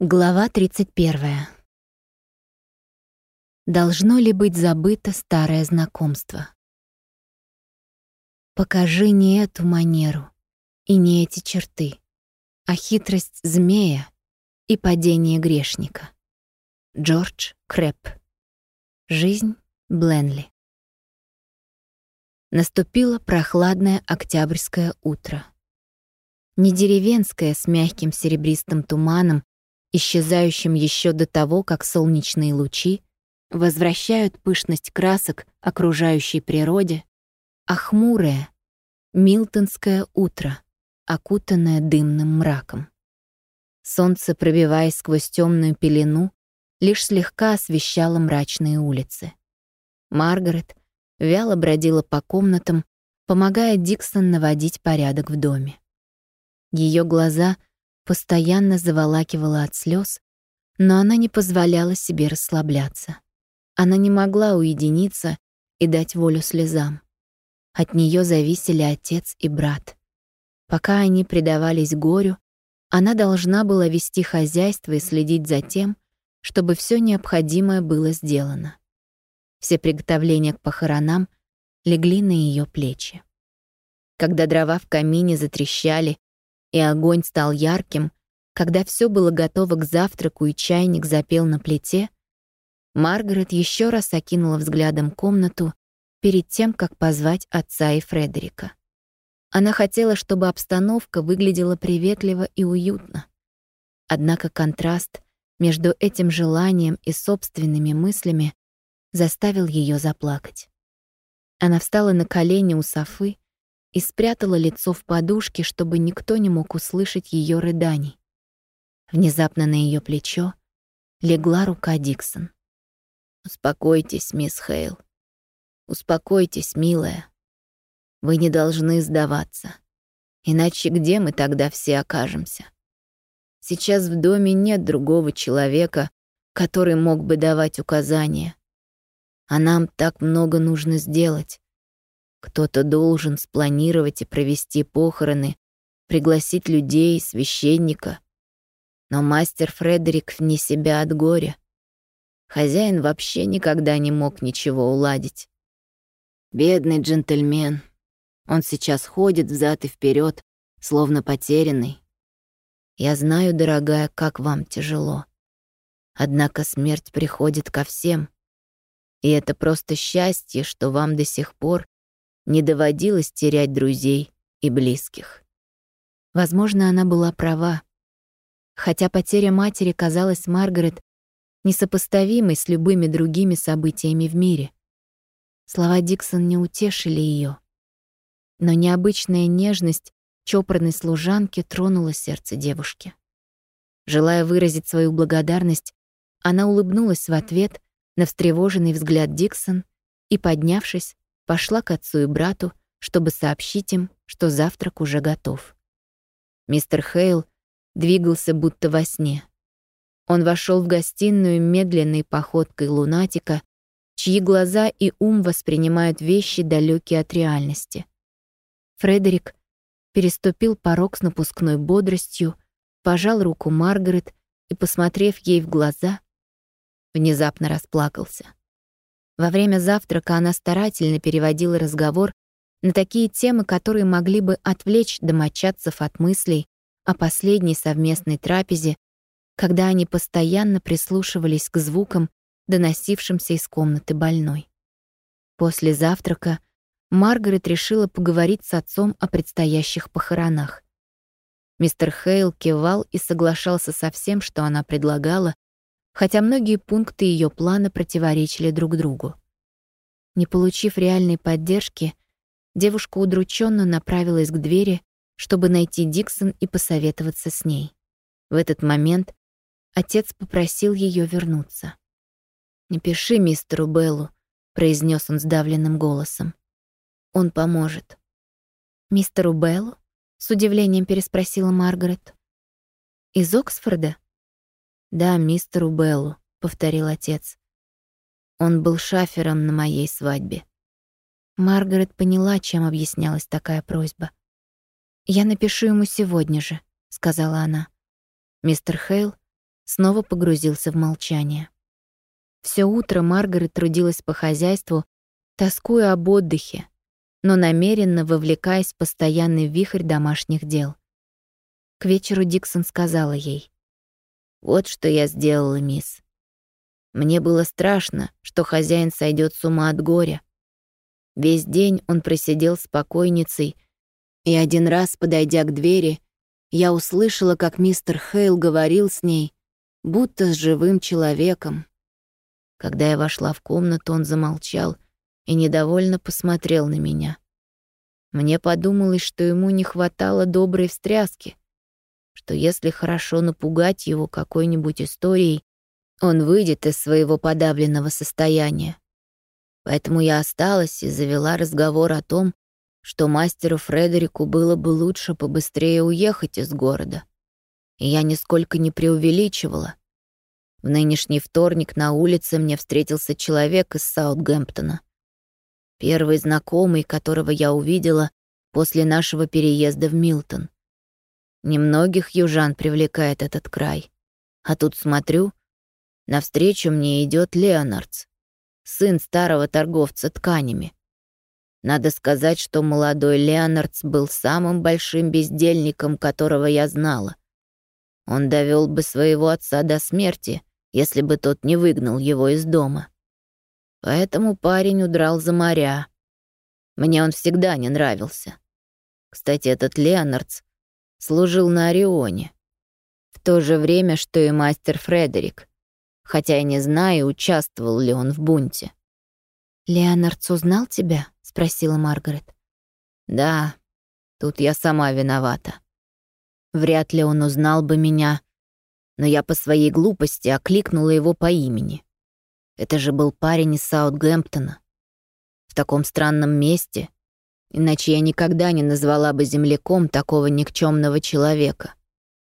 Глава 31. Должно ли быть забыто старое знакомство? Покажи не эту манеру и не эти черты, а хитрость змея и падение грешника. Джордж Крэп. Жизнь Бленли. Наступило прохладное октябрьское утро. Не деревенское с мягким серебристым туманом исчезающим еще до того, как солнечные лучи возвращают пышность красок окружающей природе, а хмурое, милтонское утро, окутанное дымным мраком. Солнце, пробиваясь сквозь темную пелену, лишь слегка освещало мрачные улицы. Маргарет вяло бродила по комнатам, помогая Диксон наводить порядок в доме. Ее глаза — постоянно заволакивала от слез, но она не позволяла себе расслабляться. Она не могла уединиться и дать волю слезам. От нее зависели отец и брат. Пока они предавались горю, она должна была вести хозяйство и следить за тем, чтобы все необходимое было сделано. Все приготовления к похоронам легли на ее плечи. Когда дрова в камине затрещали и огонь стал ярким, когда все было готово к завтраку и чайник запел на плите, Маргарет еще раз окинула взглядом комнату перед тем, как позвать отца и Фредерика. Она хотела, чтобы обстановка выглядела приветливо и уютно. Однако контраст между этим желанием и собственными мыслями заставил ее заплакать. Она встала на колени у Софы и спрятала лицо в подушке, чтобы никто не мог услышать ее рыданий. Внезапно на ее плечо легла рука Диксон. «Успокойтесь, мисс Хейл. Успокойтесь, милая. Вы не должны сдаваться. Иначе где мы тогда все окажемся? Сейчас в доме нет другого человека, который мог бы давать указания. А нам так много нужно сделать. Кто-то должен спланировать и провести похороны, пригласить людей, священника. Но мастер Фредерик вне себя от горя. Хозяин вообще никогда не мог ничего уладить. Бедный джентльмен. Он сейчас ходит взад и вперед, словно потерянный. Я знаю, дорогая, как вам тяжело. Однако смерть приходит ко всем. И это просто счастье, что вам до сих пор не доводилось терять друзей и близких. Возможно, она была права. Хотя потеря матери казалась Маргарет несопоставимой с любыми другими событиями в мире. Слова Диксон не утешили ее, Но необычная нежность чопорной служанки тронула сердце девушки. Желая выразить свою благодарность, она улыбнулась в ответ на встревоженный взгляд Диксон и, поднявшись, пошла к отцу и брату, чтобы сообщить им, что завтрак уже готов. Мистер Хейл двигался будто во сне. Он вошел в гостиную медленной походкой лунатика, чьи глаза и ум воспринимают вещи, далекие от реальности. Фредерик переступил порог с напускной бодростью, пожал руку Маргарет и, посмотрев ей в глаза, внезапно расплакался. Во время завтрака она старательно переводила разговор на такие темы, которые могли бы отвлечь домочадцев от мыслей о последней совместной трапезе, когда они постоянно прислушивались к звукам, доносившимся из комнаты больной. После завтрака Маргарет решила поговорить с отцом о предстоящих похоронах. Мистер Хейл кивал и соглашался со всем, что она предлагала, хотя многие пункты ее плана противоречили друг другу. Не получив реальной поддержки, девушка удрученно направилась к двери, чтобы найти Диксон и посоветоваться с ней. В этот момент отец попросил ее вернуться. «Не пиши мистеру Беллу», — произнес он сдавленным голосом. «Он поможет». «Мистеру Беллу?» — с удивлением переспросила Маргарет. «Из Оксфорда?» «Да, мистеру Беллу», — повторил отец. Он был шафером на моей свадьбе. Маргарет поняла, чем объяснялась такая просьба. «Я напишу ему сегодня же», — сказала она. Мистер Хейл снова погрузился в молчание. Все утро Маргарет трудилась по хозяйству, тоскуя об отдыхе, но намеренно вовлекаясь в постоянный вихрь домашних дел. К вечеру Диксон сказала ей. «Вот что я сделала, мисс. Мне было страшно, что хозяин сойдет с ума от горя. Весь день он просидел с покойницей, и один раз, подойдя к двери, я услышала, как мистер Хейл говорил с ней, будто с живым человеком. Когда я вошла в комнату, он замолчал и недовольно посмотрел на меня. Мне подумалось, что ему не хватало доброй встряски, что если хорошо напугать его какой-нибудь историей, он выйдет из своего подавленного состояния. Поэтому я осталась и завела разговор о том, что мастеру Фредерику было бы лучше побыстрее уехать из города. И я нисколько не преувеличивала. В нынешний вторник на улице мне встретился человек из Саутгемптона. Первый знакомый, которого я увидела после нашего переезда в Милтон. Немногих южан привлекает этот край. А тут смотрю, Навстречу мне идет Леонардс, сын старого торговца тканями. Надо сказать, что молодой Леонардс был самым большим бездельником, которого я знала. Он довел бы своего отца до смерти, если бы тот не выгнал его из дома. Поэтому парень удрал за моря. Мне он всегда не нравился. Кстати, этот Леонардс служил на Орионе. В то же время, что и мастер Фредерик хотя я не знаю, участвовал ли он в бунте. «Леонардс узнал тебя?» — спросила Маргарет. «Да, тут я сама виновата. Вряд ли он узнал бы меня, но я по своей глупости окликнула его по имени. Это же был парень из Саутгемптона. В таком странном месте, иначе я никогда не назвала бы земляком такого никчемного человека.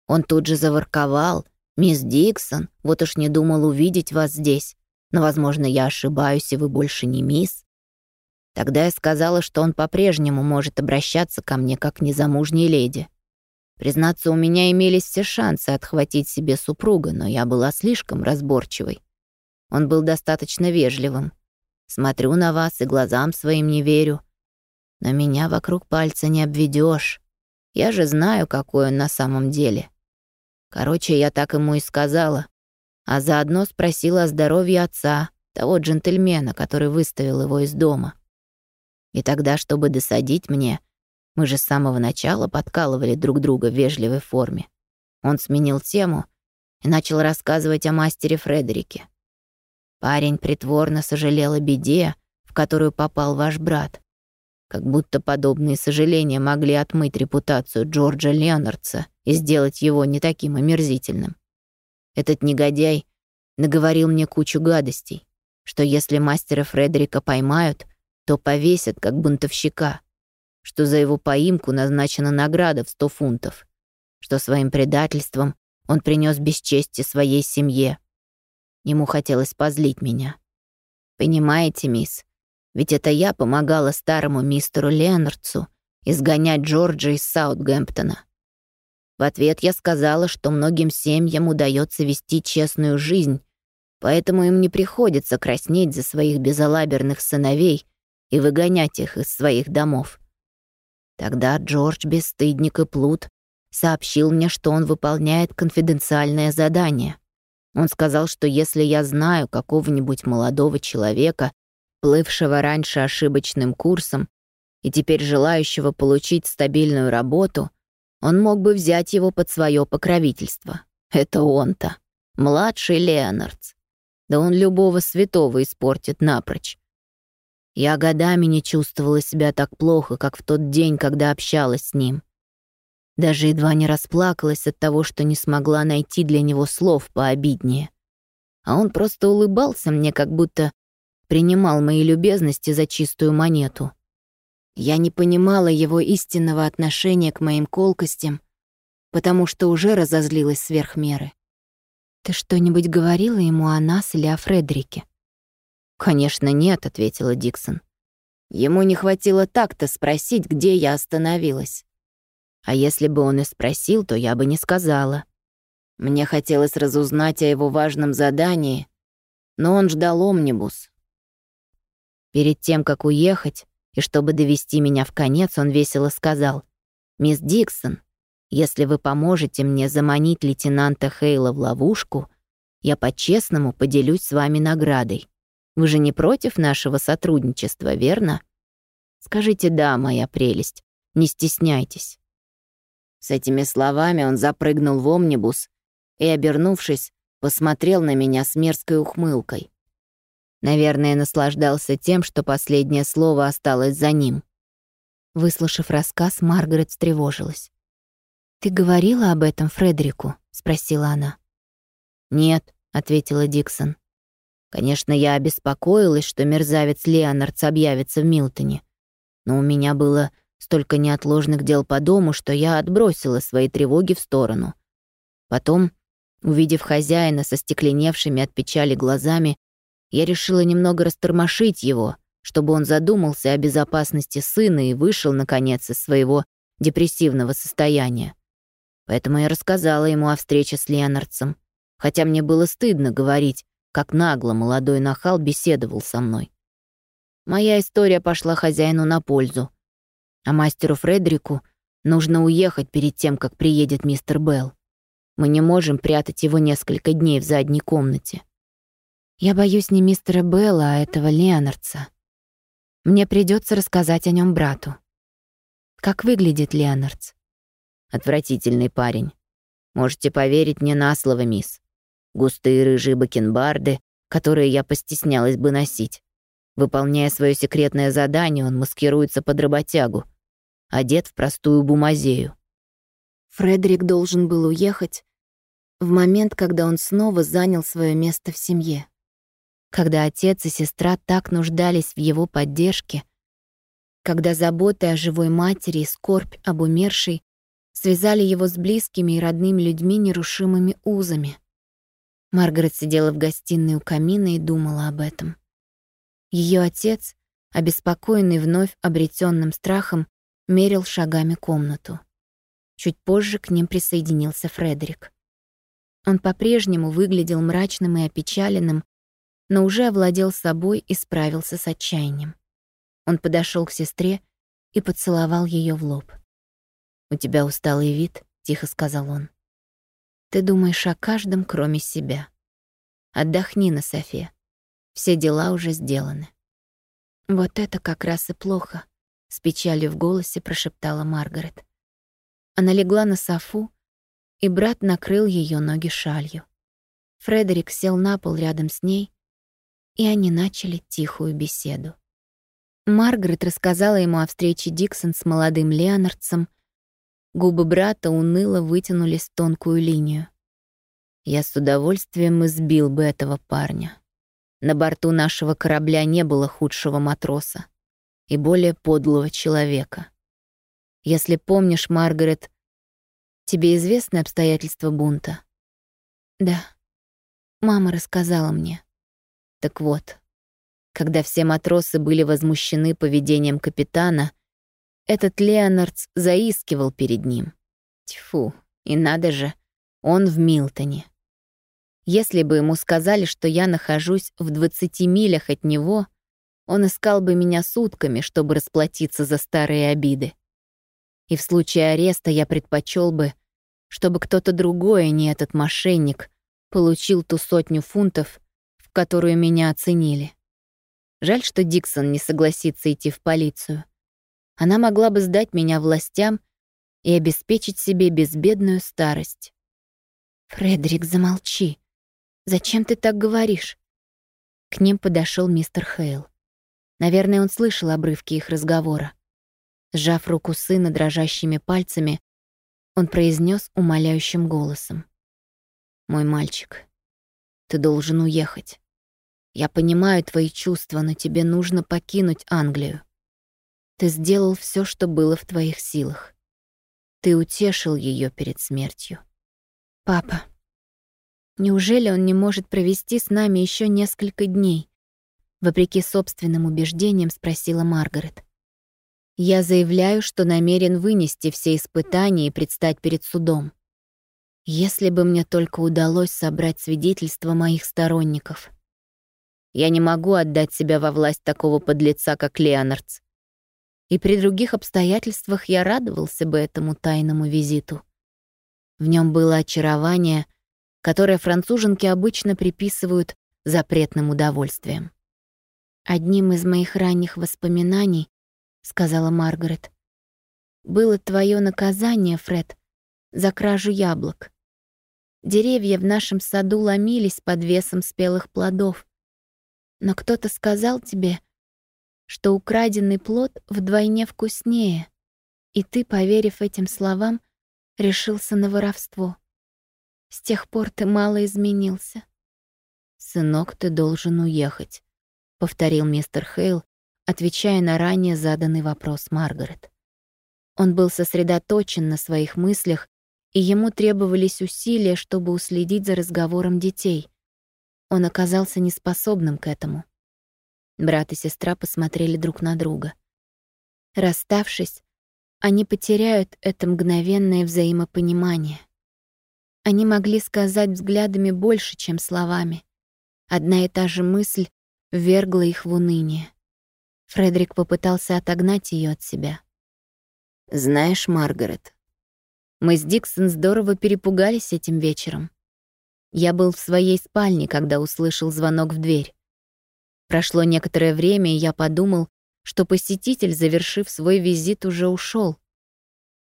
Он тут же заворковал — «Мисс Диксон, вот уж не думал увидеть вас здесь, но, возможно, я ошибаюсь, и вы больше не мисс». Тогда я сказала, что он по-прежнему может обращаться ко мне как незамужней леди. Признаться, у меня имелись все шансы отхватить себе супруга, но я была слишком разборчивой. Он был достаточно вежливым. Смотрю на вас и глазам своим не верю. Но меня вокруг пальца не обведешь. Я же знаю, какой он на самом деле. Короче, я так ему и сказала. А заодно спросила о здоровье отца, того джентльмена, который выставил его из дома. И тогда, чтобы досадить мне, мы же с самого начала подкалывали друг друга в вежливой форме. Он сменил тему и начал рассказывать о мастере Фредерике. Парень притворно сожалел о беде, в которую попал ваш брат. Как будто подобные сожаления могли отмыть репутацию Джорджа Леонардса и сделать его не таким омерзительным. Этот негодяй наговорил мне кучу гадостей, что если мастера Фредерика поймают, то повесят как бунтовщика, что за его поимку назначена награда в сто фунтов, что своим предательством он принес бесчестье своей семье. Ему хотелось позлить меня. Понимаете, мисс, ведь это я помогала старому мистеру Ленардсу изгонять Джорджа из Саутгемптона. В ответ я сказала, что многим семьям удается вести честную жизнь, поэтому им не приходится краснеть за своих безалаберных сыновей и выгонять их из своих домов. Тогда Джордж, бесстыдник и плут, сообщил мне, что он выполняет конфиденциальное задание. Он сказал, что если я знаю какого-нибудь молодого человека, плывшего раньше ошибочным курсом и теперь желающего получить стабильную работу, он мог бы взять его под свое покровительство. Это он-то, младший Леонардс. Да он любого святого испортит напрочь. Я годами не чувствовала себя так плохо, как в тот день, когда общалась с ним. Даже едва не расплакалась от того, что не смогла найти для него слов пообиднее. А он просто улыбался мне, как будто принимал мои любезности за чистую монету. Я не понимала его истинного отношения к моим колкостям, потому что уже разозлилась сверх меры. «Ты что-нибудь говорила ему о нас или о Фредерике?» «Конечно нет», — ответила Диксон. Ему не хватило так-то спросить, где я остановилась. А если бы он и спросил, то я бы не сказала. Мне хотелось разузнать о его важном задании, но он ждал омнибус. Перед тем, как уехать, и чтобы довести меня в конец, он весело сказал, «Мисс Диксон, если вы поможете мне заманить лейтенанта Хейла в ловушку, я по-честному поделюсь с вами наградой. Вы же не против нашего сотрудничества, верно? Скажите «да», моя прелесть, не стесняйтесь». С этими словами он запрыгнул в омнибус и, обернувшись, посмотрел на меня с мерзкой ухмылкой. Наверное, наслаждался тем, что последнее слово осталось за ним. Выслушав рассказ, Маргарет встревожилась. «Ты говорила об этом Фредерику?» — спросила она. «Нет», — ответила Диксон. «Конечно, я обеспокоилась, что мерзавец Леонардс объявится в Милтоне. Но у меня было столько неотложных дел по дому, что я отбросила свои тревоги в сторону. Потом, увидев хозяина со стекленевшими от печали глазами, я решила немного растормошить его, чтобы он задумался о безопасности сына и вышел, наконец, из своего депрессивного состояния. Поэтому я рассказала ему о встрече с Леонардсом, хотя мне было стыдно говорить, как нагло молодой нахал беседовал со мной. Моя история пошла хозяину на пользу, а мастеру Фредерику нужно уехать перед тем, как приедет мистер Белл. Мы не можем прятать его несколько дней в задней комнате. Я боюсь не мистера Белла, а этого Леонардса. Мне придется рассказать о нем брату. Как выглядит Леонардс? Отвратительный парень. Можете поверить мне на слово, мисс. Густые рыжие бакенбарды, которые я постеснялась бы носить. Выполняя свое секретное задание, он маскируется под работягу, одет в простую бумазею. Фредерик должен был уехать в момент, когда он снова занял свое место в семье когда отец и сестра так нуждались в его поддержке, когда заботы о живой матери и скорбь об умершей связали его с близкими и родными людьми нерушимыми узами. Маргарет сидела в гостиной у камина и думала об этом. Ее отец, обеспокоенный вновь обретенным страхом, мерил шагами комнату. Чуть позже к ним присоединился Фредерик. Он по-прежнему выглядел мрачным и опечаленным, но уже овладел собой и справился с отчаянием. Он подошел к сестре и поцеловал ее в лоб. «У тебя усталый вид», — тихо сказал он. «Ты думаешь о каждом, кроме себя. Отдохни на Софе. Все дела уже сделаны». «Вот это как раз и плохо», — с печалью в голосе прошептала Маргарет. Она легла на софу, и брат накрыл ее ноги шалью. Фредерик сел на пол рядом с ней и они начали тихую беседу. Маргарет рассказала ему о встрече Диксон с молодым Леонардсом. Губы брата уныло вытянулись в тонкую линию. Я с удовольствием избил бы этого парня. На борту нашего корабля не было худшего матроса и более подлого человека. Если помнишь, Маргарет, тебе известны обстоятельства бунта? Да. Мама рассказала мне. Так вот, когда все матросы были возмущены поведением капитана, этот Леонардс заискивал перед ним. Тьфу, и надо же, он в Милтоне. Если бы ему сказали, что я нахожусь в 20 милях от него, он искал бы меня сутками, чтобы расплатиться за старые обиды. И в случае ареста я предпочел бы, чтобы кто-то другой, а не этот мошенник, получил ту сотню фунтов, которую меня оценили. Жаль, что Диксон не согласится идти в полицию. Она могла бы сдать меня властям и обеспечить себе безбедную старость. «Фредерик, замолчи. Зачем ты так говоришь?» К ним подошел мистер Хейл. Наверное, он слышал обрывки их разговора. Сжав руку сына дрожащими пальцами, он произнес умоляющим голосом. «Мой мальчик, ты должен уехать. Я понимаю твои чувства, но тебе нужно покинуть Англию. Ты сделал все, что было в твоих силах. Ты утешил ее перед смертью. Папа, неужели он не может провести с нами еще несколько дней? Вопреки собственным убеждениям спросила Маргарет. Я заявляю, что намерен вынести все испытания и предстать перед судом. Если бы мне только удалось собрать свидетельства моих сторонников. Я не могу отдать себя во власть такого подлеца, как Леонардс. И при других обстоятельствах я радовался бы этому тайному визиту. В нем было очарование, которое француженки обычно приписывают запретным удовольствием. «Одним из моих ранних воспоминаний, — сказала Маргарет, — было твое наказание, Фред, за кражу яблок. Деревья в нашем саду ломились под весом спелых плодов. Но кто-то сказал тебе, что украденный плод вдвойне вкуснее, и ты, поверив этим словам, решился на воровство. С тех пор ты мало изменился. «Сынок, ты должен уехать», — повторил мистер Хейл, отвечая на ранее заданный вопрос Маргарет. Он был сосредоточен на своих мыслях и ему требовались усилия, чтобы уследить за разговором детей. Он оказался неспособным к этому. Брат и сестра посмотрели друг на друга. Расставшись, они потеряют это мгновенное взаимопонимание. Они могли сказать взглядами больше, чем словами. Одна и та же мысль вергла их в уныние. Фредерик попытался отогнать ее от себя. «Знаешь, Маргарет, мы с Диксон здорово перепугались этим вечером. Я был в своей спальне, когда услышал звонок в дверь. Прошло некоторое время, и я подумал, что посетитель, завершив свой визит, уже ушел.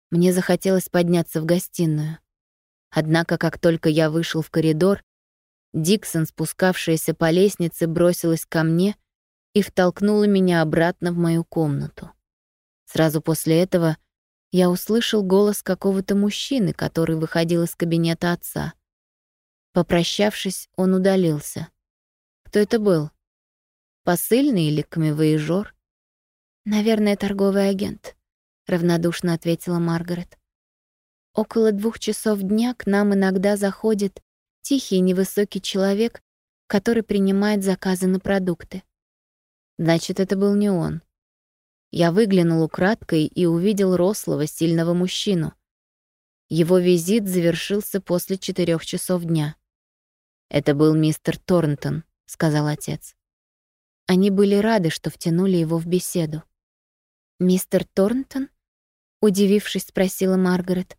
Мне захотелось подняться в гостиную. Однако, как только я вышел в коридор, Диксон, спускавшаяся по лестнице, бросилась ко мне и втолкнула меня обратно в мою комнату. Сразу после этого я услышал голос какого-то мужчины, который выходил из кабинета отца. Попрощавшись, он удалился. Кто это был? Посыльный или камевоежор? «Наверное, торговый агент», — равнодушно ответила Маргарет. «Около двух часов дня к нам иногда заходит тихий невысокий человек, который принимает заказы на продукты. Значит, это был не он. Я выглянул украдкой и увидел рослого, сильного мужчину. Его визит завершился после четырех часов дня. «Это был мистер Торнтон», — сказал отец. Они были рады, что втянули его в беседу. «Мистер Торнтон?» — удивившись, спросила Маргарет.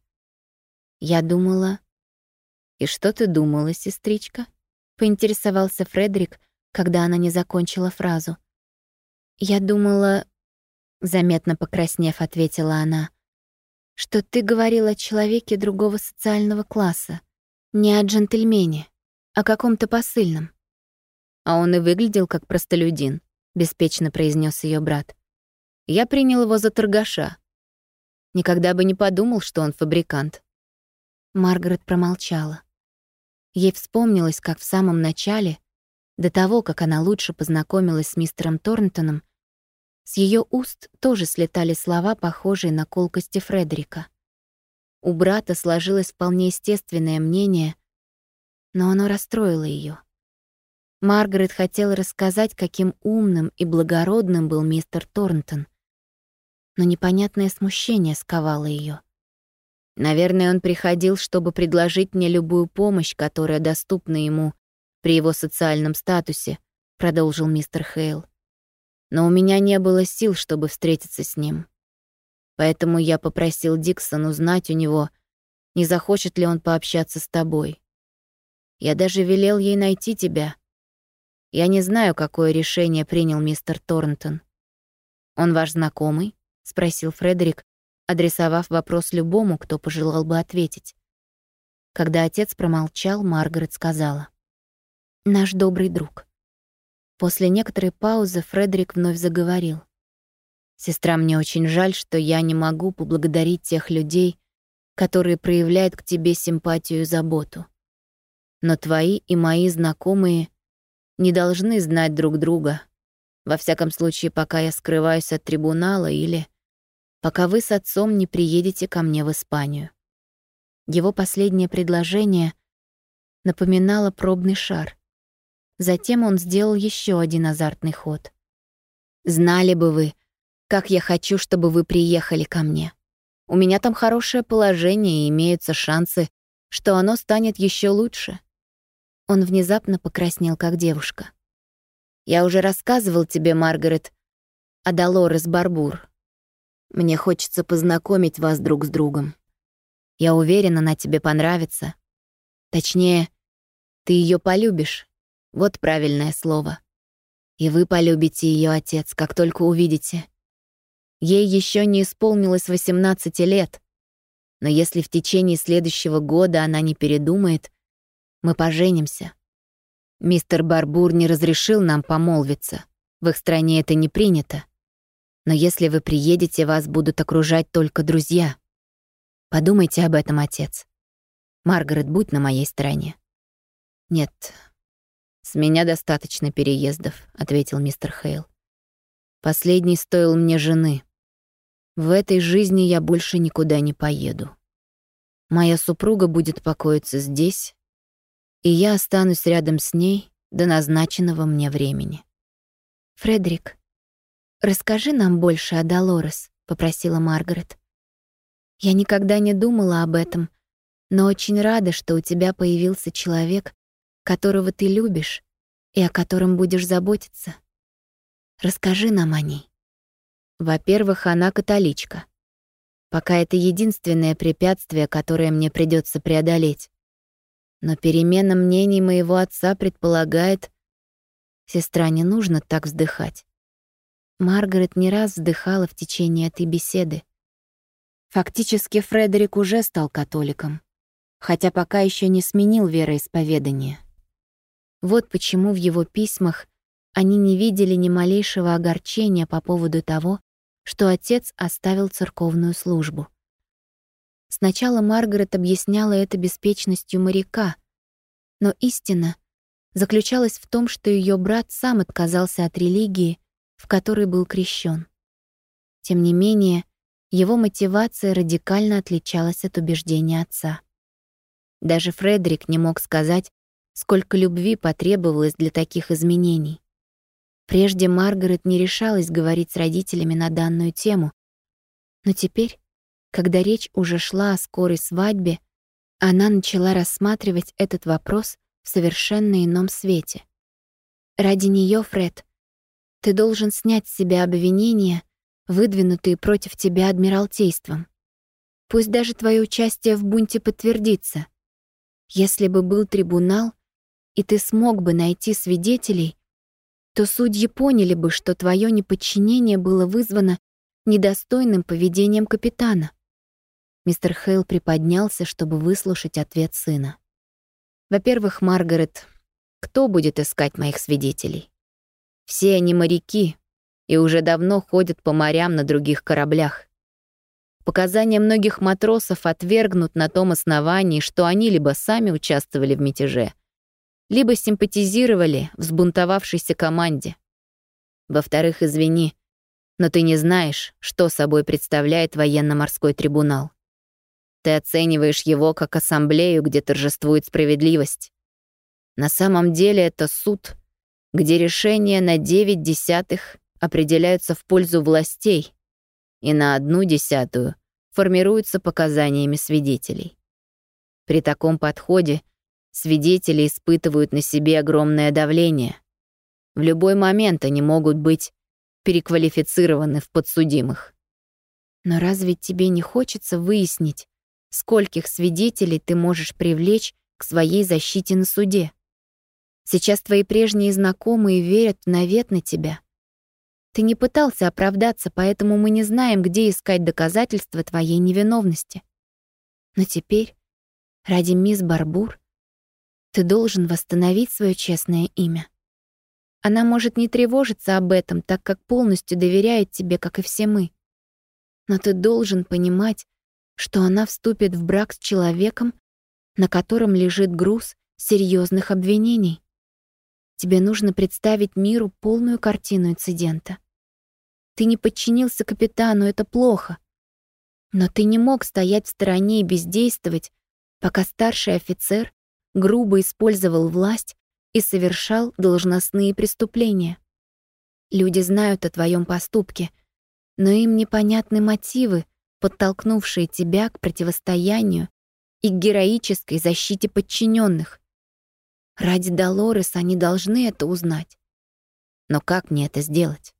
«Я думала...» «И что ты думала, сестричка?» — поинтересовался Фредерик, когда она не закончила фразу. «Я думала, заметно покраснев, ответила она, что ты говорил о человеке другого социального класса, не о джентльмене, а каком-то посыльном. А он и выглядел как простолюдин, беспечно произнес ее брат. Я принял его за торгаша. Никогда бы не подумал, что он фабрикант. Маргарет промолчала. Ей вспомнилось, как в самом начале, до того, как она лучше познакомилась с мистером Торнтоном, с ее уст тоже слетали слова, похожие на колкости Фредерика. У брата сложилось вполне естественное мнение, но оно расстроило ее. Маргарет хотела рассказать, каким умным и благородным был мистер Торнтон, но непонятное смущение сковало ее. Наверное, он приходил, чтобы предложить мне любую помощь, которая доступна ему при его социальном статусе, продолжил мистер Хейл но у меня не было сил, чтобы встретиться с ним. Поэтому я попросил Диксон узнать у него, не захочет ли он пообщаться с тобой. Я даже велел ей найти тебя. Я не знаю, какое решение принял мистер Торнтон. «Он ваш знакомый?» — спросил Фредерик, адресовав вопрос любому, кто пожелал бы ответить. Когда отец промолчал, Маргарет сказала. «Наш добрый друг. После некоторой паузы Фредерик вновь заговорил. «Сестра, мне очень жаль, что я не могу поблагодарить тех людей, которые проявляют к тебе симпатию и заботу. Но твои и мои знакомые не должны знать друг друга, во всяком случае, пока я скрываюсь от трибунала или пока вы с отцом не приедете ко мне в Испанию». Его последнее предложение напоминало пробный шар. Затем он сделал еще один азартный ход. «Знали бы вы, как я хочу, чтобы вы приехали ко мне. У меня там хорошее положение и имеются шансы, что оно станет еще лучше. Он внезапно покраснел, как девушка. «Я уже рассказывал тебе, Маргарет, о Долорес Барбур. Мне хочется познакомить вас друг с другом. Я уверена, она тебе понравится. Точнее, ты ее полюбишь. Вот правильное слово. И вы полюбите ее отец, как только увидите. Ей еще не исполнилось 18 лет. Но если в течение следующего года она не передумает, мы поженимся. Мистер Барбур не разрешил нам помолвиться. В их стране это не принято. Но если вы приедете, вас будут окружать только друзья. Подумайте об этом, отец. Маргарет, будь на моей стороне. Нет, с меня достаточно переездов, ответил мистер Хейл. Последний стоил мне жены. В этой жизни я больше никуда не поеду. Моя супруга будет покоиться здесь, и я останусь рядом с ней до назначенного мне времени. «Фредерик, расскажи нам больше о Долорес», — попросила Маргарет. «Я никогда не думала об этом, но очень рада, что у тебя появился человек, которого ты любишь и о котором будешь заботиться. Расскажи нам о ней». Во-первых, она католичка. Пока это единственное препятствие, которое мне придется преодолеть. Но перемена мнений моего отца предполагает... Сестра, не нужно так вздыхать. Маргарет не раз вздыхала в течение этой беседы. Фактически Фредерик уже стал католиком, хотя пока еще не сменил вероисповедание. Вот почему в его письмах они не видели ни малейшего огорчения по поводу того, что отец оставил церковную службу. Сначала Маргарет объясняла это беспечностью моряка, но истина заключалась в том, что ее брат сам отказался от религии, в которой был крещен. Тем не менее, его мотивация радикально отличалась от убеждения отца. Даже Фредерик не мог сказать, сколько любви потребовалось для таких изменений. Прежде Маргарет не решалась говорить с родителями на данную тему, но теперь, когда речь уже шла о скорой свадьбе, она начала рассматривать этот вопрос в совершенно ином свете. Ради нее, Фред, ты должен снять с себя обвинения, выдвинутые против тебя Адмиралтейством. Пусть даже твое участие в бунте подтвердится. Если бы был трибунал, и ты смог бы найти свидетелей, то судьи поняли бы, что твое неподчинение было вызвано недостойным поведением капитана. Мистер Хейл приподнялся, чтобы выслушать ответ сына. Во-первых, Маргарет, кто будет искать моих свидетелей? Все они моряки и уже давно ходят по морям на других кораблях. Показания многих матросов отвергнут на том основании, что они либо сами участвовали в мятеже, либо симпатизировали взбунтовавшейся команде. Во-вторых, извини, но ты не знаешь, что собой представляет военно-морской трибунал. Ты оцениваешь его как ассамблею, где торжествует справедливость. На самом деле это суд, где решения на 9 десятых определяются в пользу властей, и на одну десятую формируются показаниями свидетелей. При таком подходе Свидетели испытывают на себе огромное давление. В любой момент они могут быть переквалифицированы в подсудимых. Но разве тебе не хочется выяснить, скольких свидетелей ты можешь привлечь к своей защите на суде? Сейчас твои прежние знакомые верят в навет на тебя. Ты не пытался оправдаться, поэтому мы не знаем, где искать доказательства твоей невиновности. Но теперь, ради мисс Барбур, ты должен восстановить свое честное имя. Она может не тревожиться об этом, так как полностью доверяет тебе, как и все мы. Но ты должен понимать, что она вступит в брак с человеком, на котором лежит груз серьезных обвинений. Тебе нужно представить миру полную картину инцидента. Ты не подчинился капитану, это плохо. Но ты не мог стоять в стороне и бездействовать, пока старший офицер грубо использовал власть и совершал должностные преступления. Люди знают о твоем поступке, но им непонятны мотивы, подтолкнувшие тебя к противостоянию и к героической защите подчиненных. Ради Долорес они должны это узнать. Но как мне это сделать?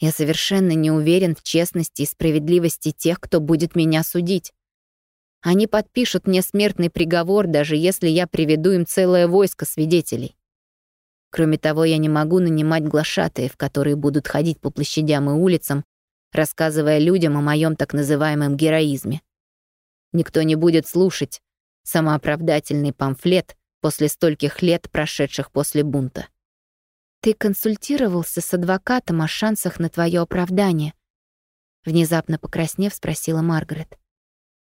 Я совершенно не уверен в честности и справедливости тех, кто будет меня судить. Они подпишут мне смертный приговор, даже если я приведу им целое войско свидетелей. Кроме того, я не могу нанимать глашатаев, которые будут ходить по площадям и улицам, рассказывая людям о моем так называемом героизме. Никто не будет слушать самооправдательный памфлет после стольких лет, прошедших после бунта. «Ты консультировался с адвокатом о шансах на твое оправдание?» Внезапно покраснев, спросила Маргарет.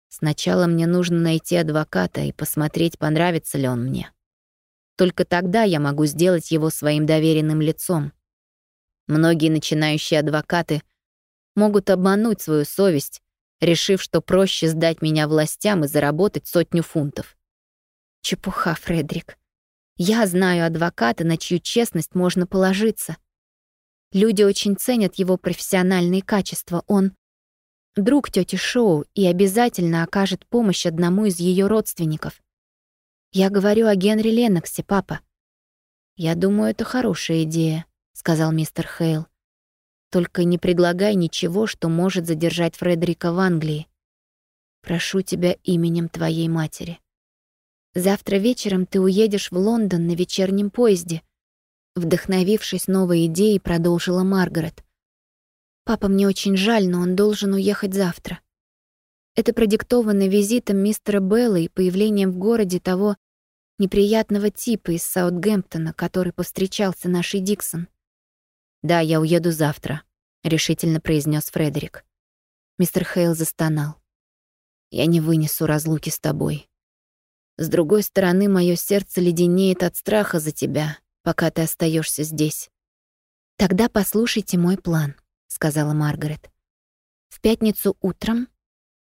«Сначала мне нужно найти адвоката и посмотреть, понравится ли он мне. Только тогда я могу сделать его своим доверенным лицом. Многие начинающие адвокаты могут обмануть свою совесть, решив, что проще сдать меня властям и заработать сотню фунтов. Чепуха, Фредерик. Я знаю адвоката, на чью честность можно положиться. Люди очень ценят его профессиональные качества. Он друг тети Шоу и обязательно окажет помощь одному из ее родственников. Я говорю о Генри Ленноксе, папа. Я думаю, это хорошая идея, сказал мистер Хейл. Только не предлагай ничего, что может задержать Фредерика в Англии. Прошу тебя именем твоей матери. Завтра вечером ты уедешь в Лондон на вечернем поезде. Вдохновившись новой идеей, продолжила Маргарет. Папа, мне очень жаль, но он должен уехать завтра. Это продиктовано визитом мистера Белла и появлением в городе того неприятного типа из Саутгемптона, который повстречался нашей Диксон. «Да, я уеду завтра», — решительно произнес Фредерик. Мистер Хейл застонал. «Я не вынесу разлуки с тобой. С другой стороны, мое сердце леденеет от страха за тебя, пока ты остаешься здесь». «Тогда послушайте мой план», — сказала Маргарет. «В пятницу утром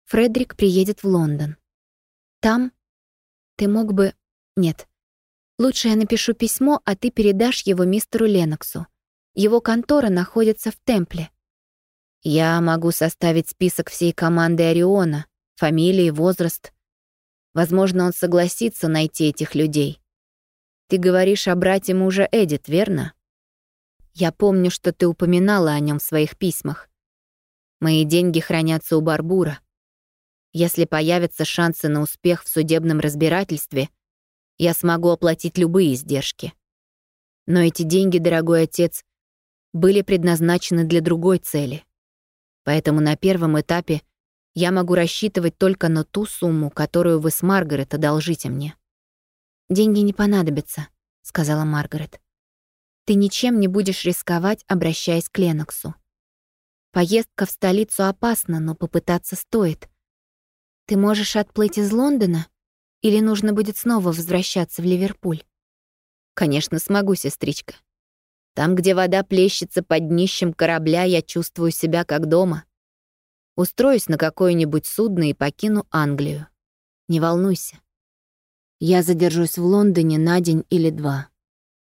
Фредерик приедет в Лондон. Там ты мог бы... Нет. Лучше я напишу письмо, а ты передашь его мистеру Леноксу. Его контора находится в Темпле. Я могу составить список всей команды Ориона, фамилии, возраст. Возможно, он согласится найти этих людей. Ты говоришь о брате мужа Эдит, верно? Я помню, что ты упоминала о нем в своих письмах. Мои деньги хранятся у Барбура. Если появятся шансы на успех в судебном разбирательстве, я смогу оплатить любые издержки. Но эти деньги, дорогой отец, были предназначены для другой цели. Поэтому на первом этапе я могу рассчитывать только на ту сумму, которую вы с Маргарет одолжите мне. «Деньги не понадобятся», — сказала Маргарет. «Ты ничем не будешь рисковать, обращаясь к Леноксу. Поездка в столицу опасна, но попытаться стоит. Ты можешь отплыть из Лондона или нужно будет снова возвращаться в Ливерпуль?» «Конечно, смогу, сестричка. Там, где вода плещется под днищем корабля, я чувствую себя как дома. Устроюсь на какое-нибудь судно и покину Англию. Не волнуйся. Я задержусь в Лондоне на день или два.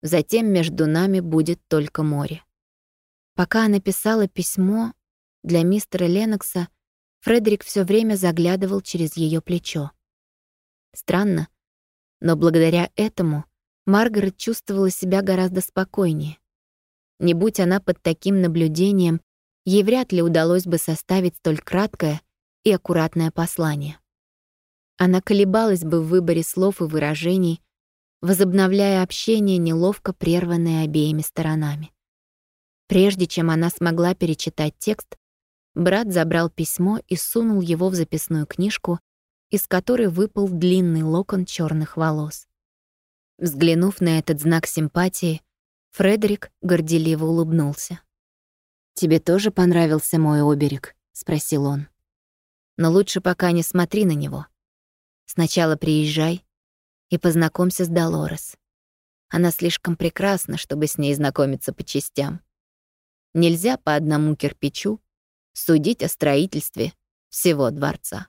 Затем между нами будет только море. Пока она писала письмо для мистера Ленокса, Фредерик все время заглядывал через ее плечо. Странно, но благодаря этому Маргарет чувствовала себя гораздо спокойнее. Не будь она под таким наблюдением, ей вряд ли удалось бы составить столь краткое и аккуратное послание. Она колебалась бы в выборе слов и выражений, возобновляя общение, неловко прерванное обеими сторонами. Прежде чем она смогла перечитать текст, брат забрал письмо и сунул его в записную книжку, из которой выпал длинный локон черных волос. Взглянув на этот знак симпатии, Фредерик горделиво улыбнулся. «Тебе тоже понравился мой оберег?» — спросил он. «Но лучше пока не смотри на него. Сначала приезжай и познакомься с Долорес. Она слишком прекрасна, чтобы с ней знакомиться по частям. Нельзя по одному кирпичу судить о строительстве всего дворца».